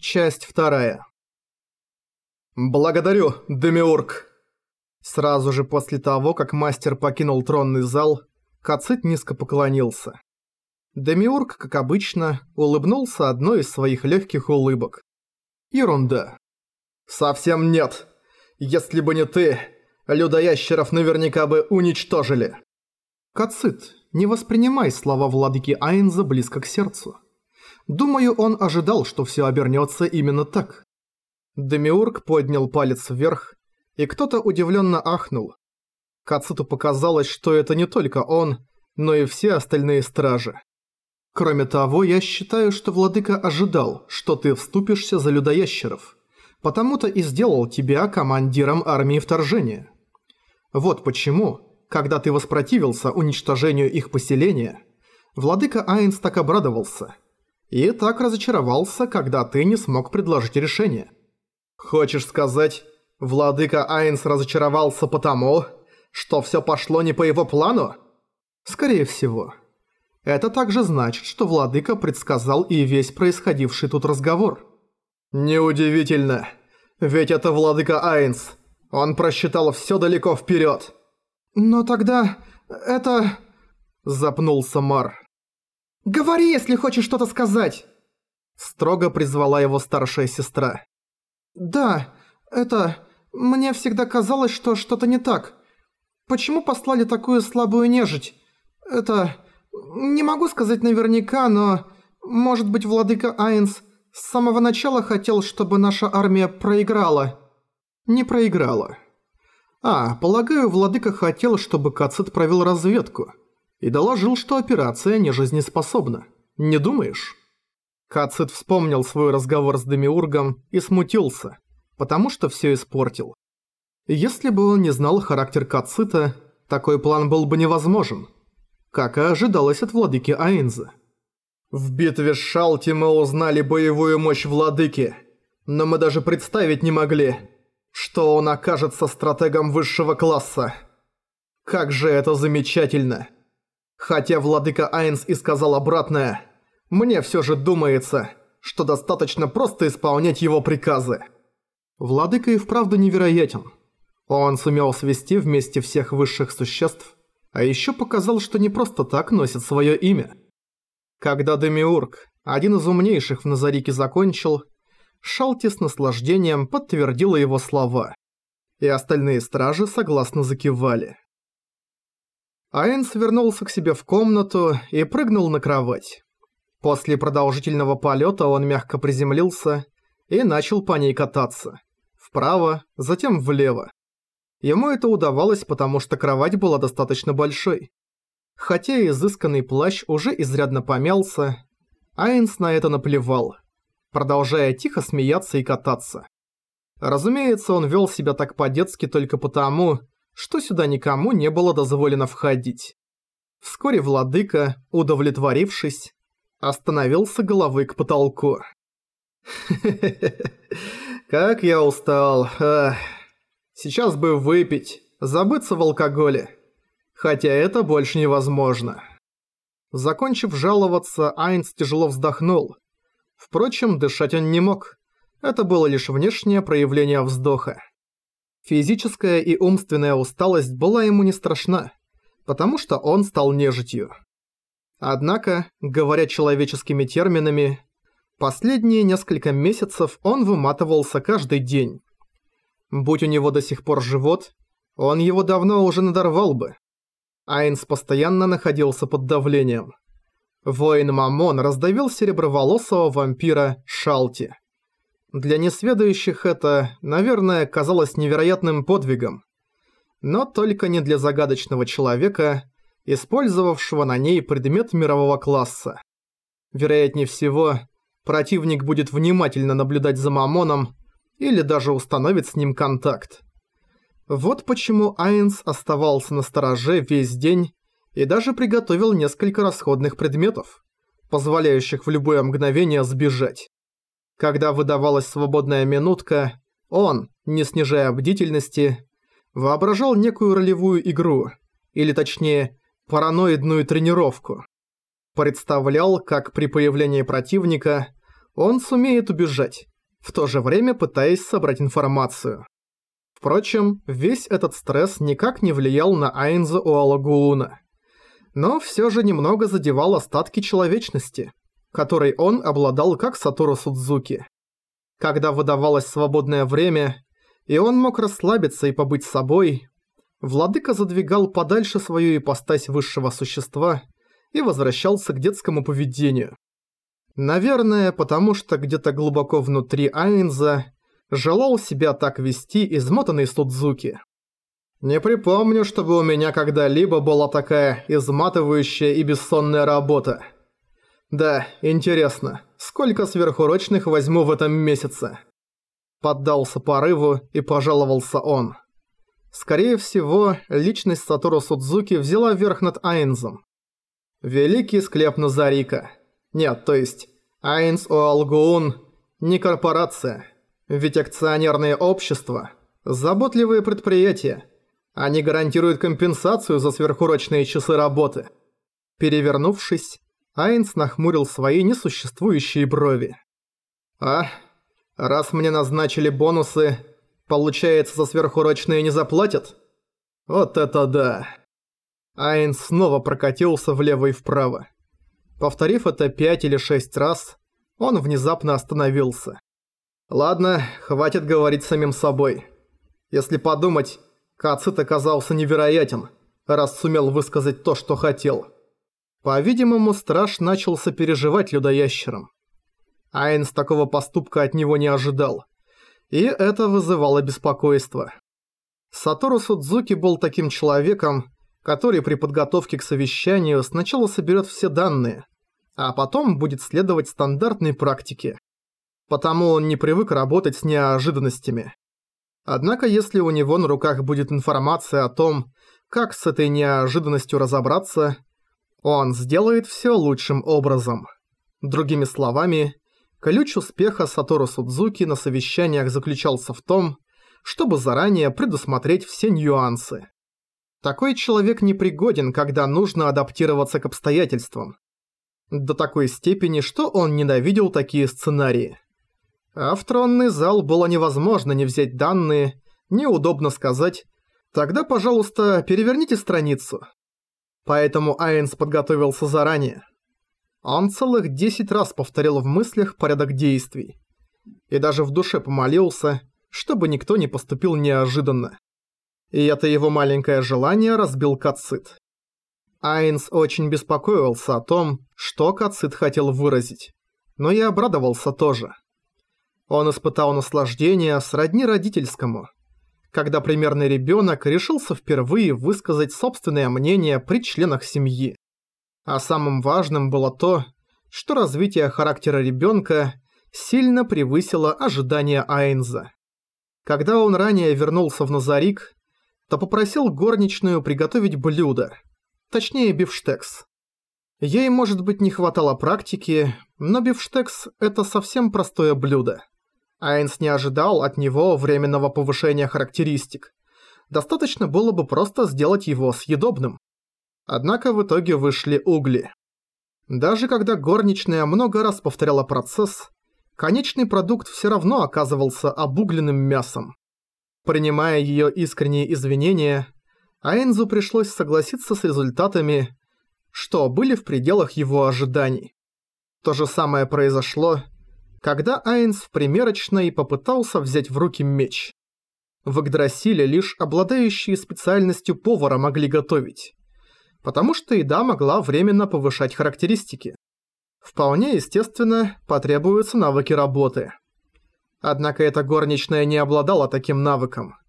Часть вторая. «Благодарю, Демиург!» Сразу же после того, как мастер покинул тронный зал, Кацит низко поклонился. Демиург, как обычно, улыбнулся одной из своих легких улыбок. Ерунда. «Совсем нет. Если бы не ты, людоящеров наверняка бы уничтожили». Кацит, не воспринимай слова владыки Айнза близко к сердцу. Думаю, он ожидал, что все обернется именно так. Демиург поднял палец вверх, и кто-то удивленно ахнул. Кацуту показалось, что это не только он, но и все остальные стражи. Кроме того, я считаю, что владыка ожидал, что ты вступишься за людоящеров, потому-то и сделал тебя командиром армии вторжения. Вот почему, когда ты воспротивился уничтожению их поселения, владыка Айнс так обрадовался – и так разочаровался, когда ты не смог предложить решение. Хочешь сказать, владыка Айнс разочаровался потому, что все пошло не по его плану? Скорее всего. Это также значит, что владыка предсказал и весь происходивший тут разговор. Неудивительно. Ведь это владыка Айнс. Он просчитал все далеко вперед. Но тогда... это... Запнулся Мар. «Говори, если хочешь что-то сказать!» Строго призвала его старшая сестра. «Да, это... Мне всегда казалось, что что-то не так. Почему послали такую слабую нежить? Это... Не могу сказать наверняка, но... Может быть, владыка Айнс с самого начала хотел, чтобы наша армия проиграла?» «Не проиграла. А, полагаю, владыка хотел, чтобы Кацит провел разведку» и доложил, что операция не жизнеспособна. Не думаешь? Кацит вспомнил свой разговор с Демиургом и смутился, потому что все испортил. Если бы он не знал характер Кацита, такой план был бы невозможен, как и ожидалось от владыки Айнза. В битве с Шалти мы узнали боевую мощь владыки, но мы даже представить не могли, что он окажется стратегом высшего класса. Как же это замечательно! Хотя владыка Айнс и сказал обратное, мне все же думается, что достаточно просто исполнять его приказы. Владыка и вправду невероятен. Он сумел свести вместе всех высших существ, а еще показал, что не просто так носит свое имя. Когда Демиург, один из умнейших в Назарике, закончил, Шалти с наслаждением подтвердила его слова, и остальные стражи согласно закивали. Айнс вернулся к себе в комнату и прыгнул на кровать. После продолжительного полета он мягко приземлился и начал по ней кататься. Вправо, затем влево. Ему это удавалось, потому что кровать была достаточно большой. Хотя изысканный плащ уже изрядно помялся, Айнс на это наплевал, продолжая тихо смеяться и кататься. Разумеется, он вел себя так по-детски только потому, что сюда никому не было дозволено входить. Вскоре владыка, удовлетворившись, остановился головой к потолку. как я устал. Сейчас бы выпить, забыться в алкоголе. Хотя это больше невозможно. Закончив жаловаться, Айнс тяжело вздохнул. Впрочем, дышать он не мог. Это было лишь внешнее проявление вздоха. Физическая и умственная усталость была ему не страшна, потому что он стал нежитью. Однако, говоря человеческими терминами, последние несколько месяцев он выматывался каждый день. Будь у него до сих пор живот, он его давно уже надорвал бы. Айнс постоянно находился под давлением. Воин Мамон раздавил сереброволосого вампира Шалти. Для несведущих это, наверное, казалось невероятным подвигом. Но только не для загадочного человека, использовавшего на ней предмет мирового класса. Вероятнее всего, противник будет внимательно наблюдать за Мамоном или даже установит с ним контакт. Вот почему Айнс оставался на стороже весь день и даже приготовил несколько расходных предметов, позволяющих в любое мгновение сбежать. Когда выдавалась свободная минутка, он, не снижая бдительности, воображал некую ролевую игру, или точнее, параноидную тренировку. Представлял, как при появлении противника он сумеет убежать, в то же время пытаясь собрать информацию. Впрочем, весь этот стресс никак не влиял на Айнза Уалагууна. Но все же немного задевал остатки человечности, которой он обладал как Сатору Судзуки. Когда выдавалось свободное время, и он мог расслабиться и побыть собой, владыка задвигал подальше свою ипостась высшего существа и возвращался к детскому поведению. Наверное, потому что где-то глубоко внутри Айнза желал себя так вести измотанный Судзуки. Не припомню, чтобы у меня когда-либо была такая изматывающая и бессонная работа. Да, интересно, сколько сверхурочных возьму в этом месяце? Поддался порыву и пожаловался он. Скорее всего, личность Сатору Судзуки взяла верх над Айнзом. Великий склеп Назарика. Нет, то есть, Айнс Оалгуун не корпорация. Ведь акционерные общества – заботливые предприятия. Они гарантируют компенсацию за сверхурочные часы работы. Перевернувшись, Айнс нахмурил свои несуществующие брови. «А, раз мне назначили бонусы, получается за сверхурочные не заплатят? Вот это да!» Айнс снова прокатился влево и вправо. Повторив это пять или шесть раз, он внезапно остановился. Ладно, хватит говорить самим собой. Если подумать, Кацит оказался невероятен, раз сумел высказать то, что хотел. По-видимому, страж начал сопереживать людоящерам. Айнс такого поступка от него не ожидал. И это вызывало беспокойство. Сатору Судзуки был таким человеком, который при подготовке к совещанию сначала соберет все данные, а потом будет следовать стандартной практике. Потому он не привык работать с неожиданностями. Однако если у него на руках будет информация о том, как с этой неожиданностью разобраться, он сделает все лучшим образом. Другими словами, ключ успеха Сатору Судзуки на совещаниях заключался в том, чтобы заранее предусмотреть все нюансы. Такой человек непригоден, когда нужно адаптироваться к обстоятельствам. До такой степени, что он ненавидел такие сценарии. А в тронный зал было невозможно не взять данные, неудобно сказать «Тогда, пожалуйста, переверните страницу». Поэтому Айнс подготовился заранее. Он целых 10 раз повторил в мыслях порядок действий. И даже в душе помолился, чтобы никто не поступил неожиданно. И это его маленькое желание разбил Кацит. Айнс очень беспокоился о том, что Кацит хотел выразить. Но и обрадовался тоже. Он испытал наслаждение сродни родительскому, когда примерный ребенок решился впервые высказать собственное мнение при членах семьи. А самым важным было то, что развитие характера ребенка сильно превысило ожидания Айнза. Когда он ранее вернулся в Назарик, то попросил горничную приготовить блюдо, точнее бифштекс. Ей, может быть, не хватало практики, но бифштекс – это совсем простое блюдо. Айнс не ожидал от него временного повышения характеристик. Достаточно было бы просто сделать его съедобным. Однако в итоге вышли угли. Даже когда горничная много раз повторяла процесс, конечный продукт все равно оказывался обугленным мясом. Принимая ее искренние извинения, Айнзу пришлось согласиться с результатами, что были в пределах его ожиданий. То же самое произошло, когда Айнс в примерочной попытался взять в руки меч. В Игдрасиле лишь обладающие специальностью повара могли готовить, потому что еда могла временно повышать характеристики. Вполне естественно, потребуются навыки работы. Однако эта горничная не обладала таким навыком –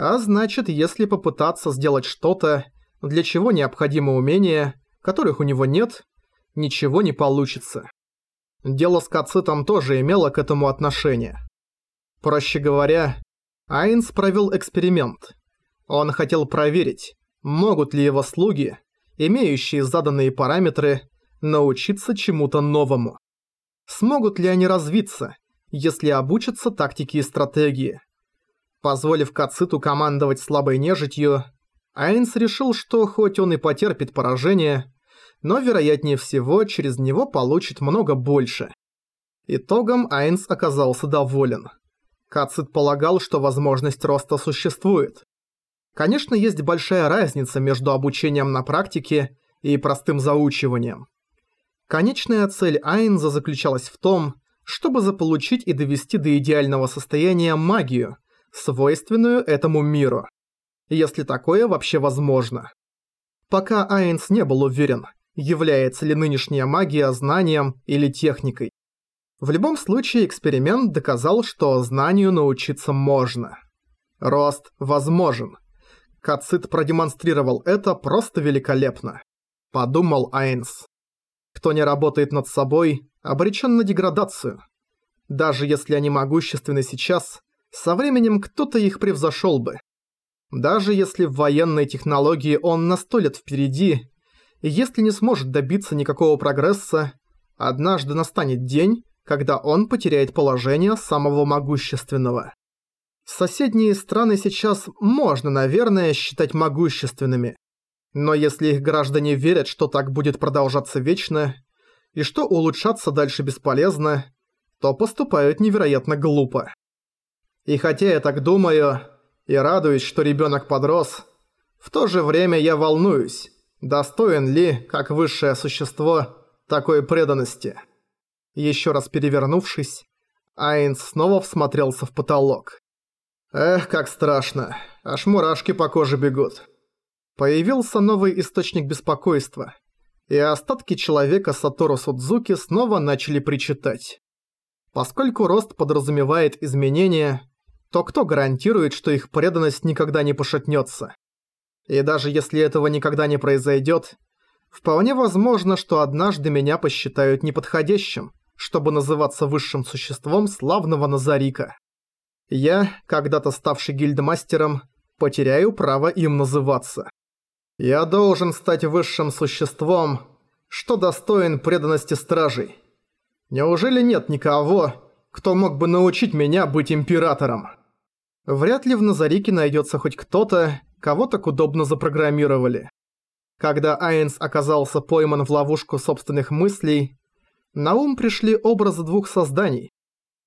а значит, если попытаться сделать что-то, для чего необходимо умения, которых у него нет, ничего не получится. Дело с Кацитом тоже имело к этому отношение. Проще говоря, Айнс провел эксперимент. Он хотел проверить, могут ли его слуги, имеющие заданные параметры, научиться чему-то новому. Смогут ли они развиться, если обучатся тактике и стратегии. Позволив Кациту командовать слабой нежитью, Айнс решил, что хоть он и потерпит поражение, но вероятнее всего через него получит много больше. Итогом Айнс оказался доволен. Кацит полагал, что возможность роста существует. Конечно, есть большая разница между обучением на практике и простым заучиванием. Конечная цель Айнза заключалась в том, чтобы заполучить и довести до идеального состояния магию, свойственную этому миру. Если такое вообще возможно. Пока Айнс не был уверен, является ли нынешняя магия знанием или техникой. В любом случае эксперимент доказал, что знанию научиться можно. Рост возможен. Кацит продемонстрировал это просто великолепно. Подумал Айнс. Кто не работает над собой, обречен на деградацию. Даже если они могущественны сейчас, со временем кто-то их превзошел бы. Даже если в военной технологии он на сто лет впереди, если не сможет добиться никакого прогресса, однажды настанет день, когда он потеряет положение самого могущественного. Соседние страны сейчас можно, наверное, считать могущественными. Но если их граждане верят, что так будет продолжаться вечно, и что улучшаться дальше бесполезно, то поступают невероятно глупо. И хотя я так думаю, и радуюсь, что ребенок подрос, в то же время я волнуюсь, достоин ли, как высшее существо, такой преданности. Еще раз перевернувшись, Айнс снова всмотрелся в потолок. Эх, как страшно, аж мурашки по коже бегут. Появился новый источник беспокойства, и остатки человека Сатору Судзуки снова начали причитать. Поскольку рост подразумевает изменения, то кто гарантирует, что их преданность никогда не пошатнется? И даже если этого никогда не произойдет, вполне возможно, что однажды меня посчитают неподходящим, чтобы называться высшим существом славного Назарика. Я, когда-то ставший гильдмастером, потеряю право им называться. Я должен стать высшим существом, что достоин преданности стражей. Неужели нет никого, кто мог бы научить меня быть императором? Вряд ли в Назарике найдется хоть кто-то, кого так удобно запрограммировали. Когда Айнс оказался пойман в ловушку собственных мыслей, на ум пришли образы двух созданий.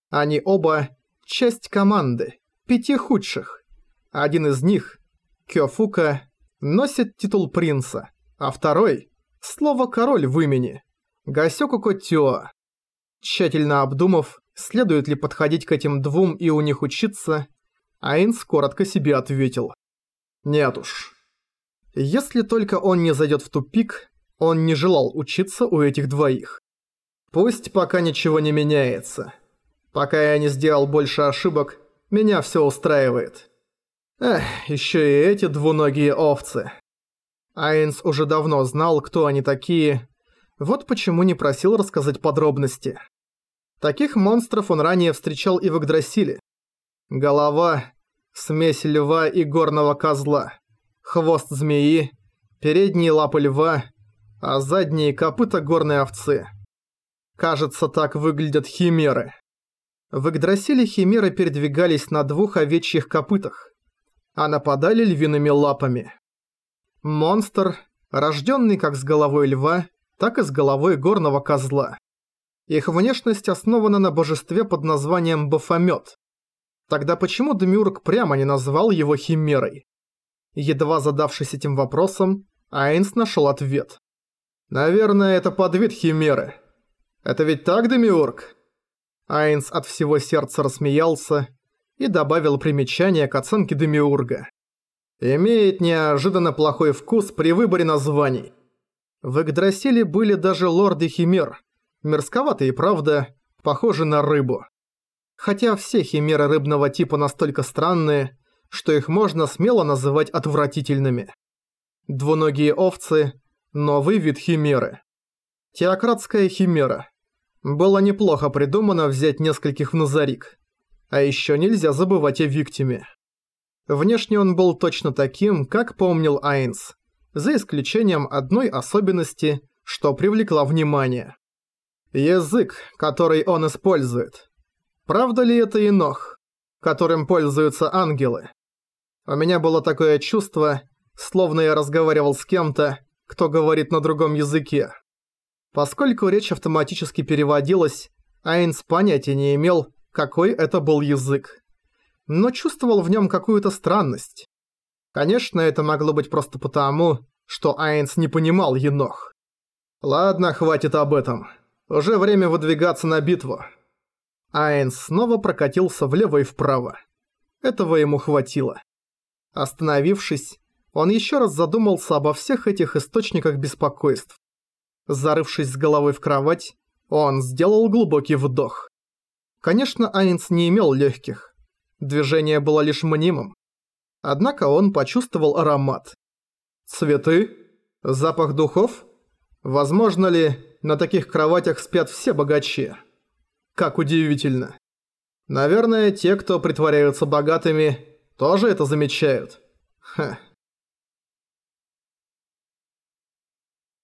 Они оба – часть команды, пяти худших. Один из них, Кёфука, носит титул принца, а второй – слово «король» в имени – Гасёку Котё. Тщательно обдумав, следует ли подходить к этим двум и у них учиться, Айнс коротко себе ответил. Нет уж. Если только он не зайдет в тупик, он не желал учиться у этих двоих. Пусть пока ничего не меняется. Пока я не сделал больше ошибок, меня все устраивает. Эх, еще и эти двуногие овцы. Айнс уже давно знал, кто они такие, вот почему не просил рассказать подробности. Таких монстров он ранее встречал и в Игдрасиле. Голова, смесь льва и горного козла, хвост змеи, передние лапы льва, а задние копыта горной овцы. Кажется, так выглядят химеры. В Игдрасиле химеры передвигались на двух овечьих копытах, а нападали львиными лапами. Монстр, рожденный как с головой льва, так и с головой горного козла. Их внешность основана на божестве под названием Бафомет. Тогда почему Демиург прямо не назвал его химерой? Едва задавшись этим вопросом, Айнс нашел ответ. Наверное, это подвид химеры. Это ведь так, Демиург?» Айнс от всего сердца рассмеялся и добавил примечание к оценке Демиурга. «Имеет неожиданно плохой вкус при выборе названий. В Игдрасиле были даже лорды Химер, мерзковатые, правда, похожи на рыбу. Хотя все химеры рыбного типа настолько странные, что их можно смело называть отвратительными. Двуногие овцы – новый вид химеры. Теократская химера. Было неплохо придумано взять нескольких в Назарик. А еще нельзя забывать о Виктиме. Внешне он был точно таким, как помнил Айнс, за исключением одной особенности, что привлекла внимание. Язык, который он использует. Правда ли это инох, которым пользуются ангелы? У меня было такое чувство, словно я разговаривал с кем-то, кто говорит на другом языке. Поскольку речь автоматически переводилась, Айнс понятия не имел, какой это был язык. Но чувствовал в нем какую-то странность. Конечно, это могло быть просто потому, что Айнс не понимал енох. Ладно, хватит об этом. Уже время выдвигаться на битву. Айнс снова прокатился влево и вправо. Этого ему хватило. Остановившись, он еще раз задумался обо всех этих источниках беспокойств. Зарывшись с головой в кровать, он сделал глубокий вдох. Конечно, Айнс не имел легких. Движение было лишь мнимым. Однако он почувствовал аромат. Цветы? Запах духов? Возможно ли, на таких кроватях спят все богачи? Как удивительно. Наверное, те, кто притворяются богатыми, тоже это замечают. Ха.